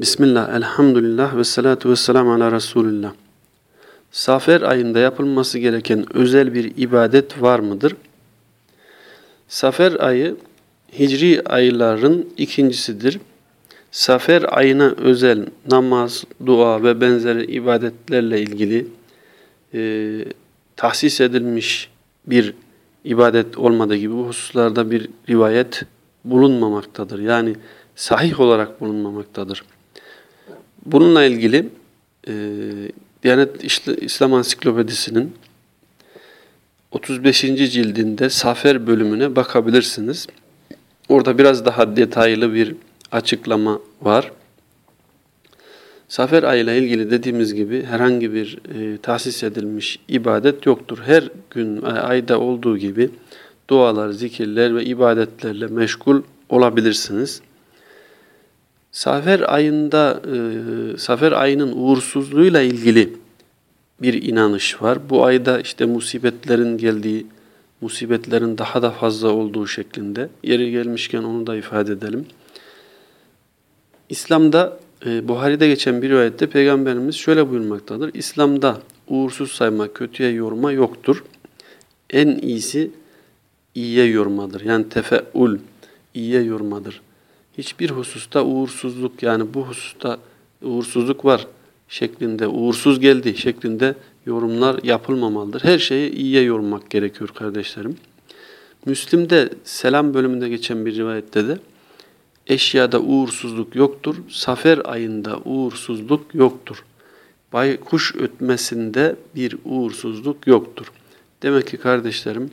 Bismillah, elhamdülillah ve salatu ve selamu ala Resulillah. Safer ayında yapılması gereken özel bir ibadet var mıdır? Safer ayı hicri ayların ikincisidir. Safer ayına özel namaz, dua ve benzeri ibadetlerle ilgili e, tahsis edilmiş bir ibadet olmadığı gibi bu hususlarda bir rivayet bulunmamaktadır. Yani sahih olarak bulunmamaktadır. Bununla ilgili e, Diyanet İslam Ansiklopedisi'nin 35. cildinde Safer bölümüne bakabilirsiniz. Orada biraz daha detaylı bir açıklama var. Safer ayıyla ilgili dediğimiz gibi herhangi bir e, tahsis edilmiş ibadet yoktur. Her gün e, ayda olduğu gibi dualar, zikirler ve ibadetlerle meşgul olabilirsiniz. Safer ayında e, Safer ayının uğursuzluğuyla ilgili bir inanış var. Bu ayda işte musibetlerin geldiği, musibetlerin daha da fazla olduğu şeklinde. Yeri gelmişken onu da ifade edelim. İslam'da e, Buhari'de geçen bir rivayette Peygamberimiz şöyle buyurmaktadır. İslam'da uğursuz sayma, kötüye yorma yoktur. En iyisi iyiye yormadır. Yani tefeul, iyiye yormadır hiçbir hususta uğursuzluk yani bu hususta uğursuzluk var şeklinde, uğursuz geldi şeklinde yorumlar yapılmamalıdır. Her şeyi iyiye yormak gerekiyor kardeşlerim. Müslim'de selam bölümünde geçen bir rivayette de eşyada uğursuzluk yoktur, safer ayında uğursuzluk yoktur. Baykuş ötmesinde bir uğursuzluk yoktur. Demek ki kardeşlerim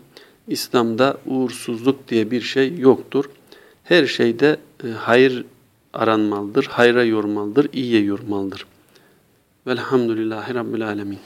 İslam'da uğursuzluk diye bir şey yoktur. Her şeyde e, hayır aranmalıdır, hayra yormalıdır, iyiye yormalıdır. Velhamdülillahi Rabbil Alemin.